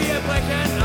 Zeit, wir brechen